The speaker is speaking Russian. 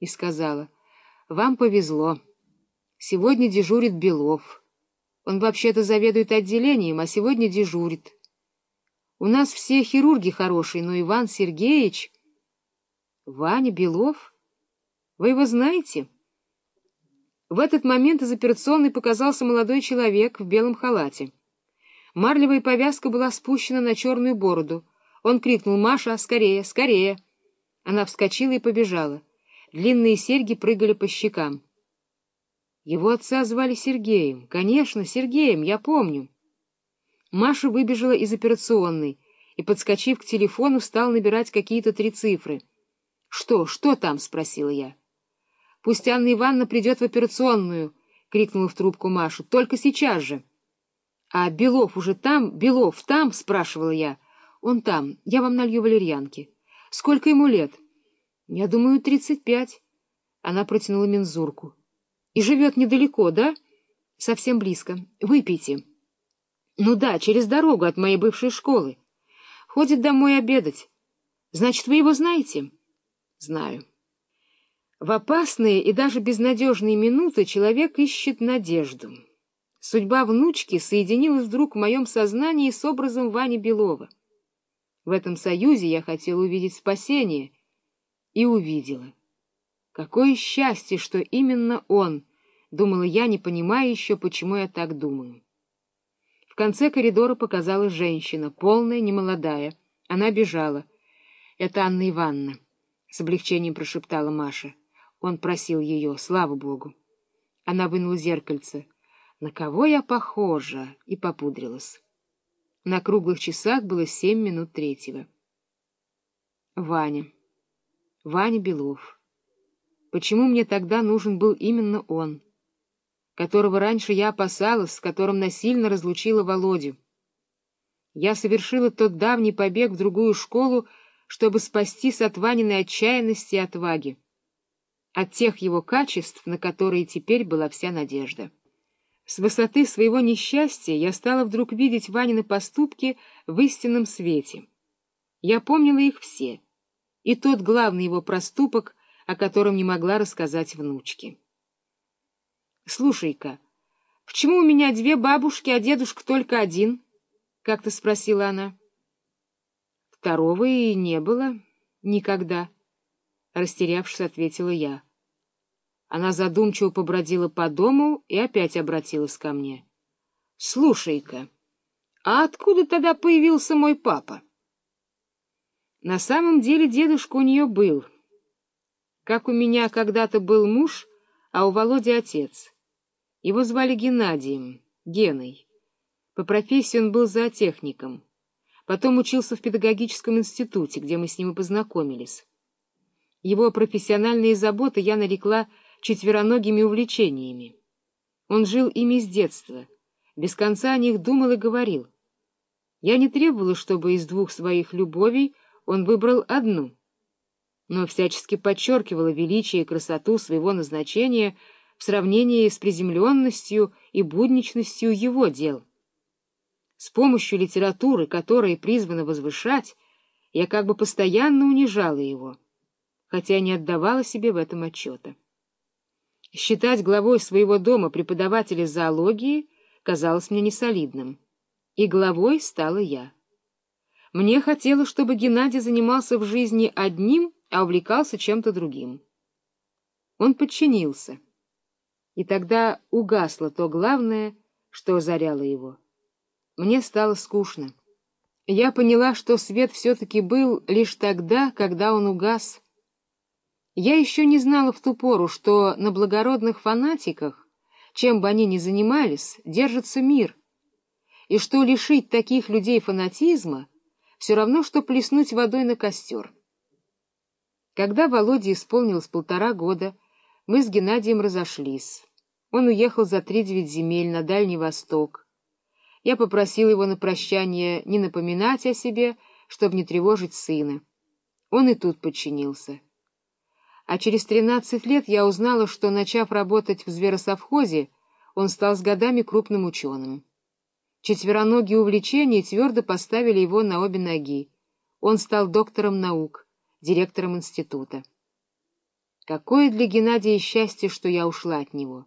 и сказала, «Вам повезло. Сегодня дежурит Белов. Он вообще-то заведует отделением, а сегодня дежурит. У нас все хирурги хорошие, но Иван Сергеевич...» «Ваня Белов? Вы его знаете?» В этот момент из операционной показался молодой человек в белом халате. Марлевая повязка была спущена на черную бороду. Он крикнул «Маша, скорее, скорее!» Она вскочила и побежала. Длинные серьги прыгали по щекам. Его отца звали Сергеем. Конечно, Сергеем, я помню. Маша выбежала из операционной и, подскочив к телефону, стал набирать какие-то три цифры. — Что, что там? — спросила я. — Пусть Анна Ивановна придет в операционную, — крикнула в трубку Маша. — Только сейчас же. — А Белов уже там? Белов там? — спрашивала я. — Он там. Я вам налью валерьянки. — Сколько ему лет? — Я думаю, тридцать пять. Она протянула мензурку. — И живет недалеко, да? — Совсем близко. Выпейте. — Ну да, через дорогу от моей бывшей школы. Ходит домой обедать. Значит, вы его знаете? — Знаю. В опасные и даже безнадежные минуты человек ищет надежду. Судьба внучки соединилась вдруг в моем сознании с образом Вани Белова. В этом союзе я хотела увидеть спасение и увидела. Какое счастье, что именно он, думала я, не понимая еще, почему я так думаю. В конце коридора показалась женщина, полная, немолодая. Она бежала. — Это Анна Ивановна, — с облегчением прошептала Маша. Он просил ее, слава богу. Она вынула зеркальце. На кого я похожа? И попудрилась. На круглых часах было семь минут третьего. Ваня. Ваня Белов. Почему мне тогда нужен был именно он, которого раньше я опасалась, с которым насильно разлучила Володю? Я совершила тот давний побег в другую школу, чтобы спастись от Ваниной отчаянности и отваги, от тех его качеств, на которые теперь была вся надежда. С высоты своего несчастья я стала вдруг видеть Ванины поступки в истинном свете. Я помнила их все, и тот главный его проступок, о котором не могла рассказать внучке. — Слушай-ка, почему у меня две бабушки, а дедушка только один? — как-то спросила она. — Второго и не было никогда, — растерявшись, ответила я. Она задумчиво побродила по дому и опять обратилась ко мне. — Слушай-ка, а откуда тогда появился мой папа? На самом деле дедушка у нее был. Как у меня когда-то был муж, а у Володи отец. Его звали Геннадием, Геной. По профессии он был зоотехником. Потом учился в педагогическом институте, где мы с ним и познакомились. Его профессиональные заботы я нарекла четвероногими увлечениями. Он жил ими с детства, без конца о них думал и говорил. Я не требовала, чтобы из двух своих любовей он выбрал одну, но всячески подчеркивала величие и красоту своего назначения в сравнении с приземленностью и будничностью его дел. С помощью литературы, которая призвана возвышать, я как бы постоянно унижала его, хотя не отдавала себе в этом отчета. Считать главой своего дома преподавателя зоологии казалось мне несолидным. И главой стала я. Мне хотелось, чтобы Геннадий занимался в жизни одним, а увлекался чем-то другим. Он подчинился. И тогда угасло то главное, что озаряло его. Мне стало скучно. Я поняла, что свет все-таки был лишь тогда, когда он угас, я еще не знала в ту пору, что на благородных фанатиках, чем бы они ни занимались, держится мир, и что лишить таких людей фанатизма все равно, что плеснуть водой на костер. Когда Володе исполнилось полтора года, мы с Геннадием разошлись. Он уехал за три-девять земель на Дальний Восток. Я попросил его на прощание не напоминать о себе, чтобы не тревожить сына. Он и тут подчинился а через тринадцать лет я узнала, что, начав работать в зверосовхозе, он стал с годами крупным ученым. Четвероногие увлечения твердо поставили его на обе ноги. Он стал доктором наук, директором института. Какое для Геннадия счастье, что я ушла от него!